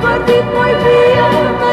Por ti, por ti, alma,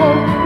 hope.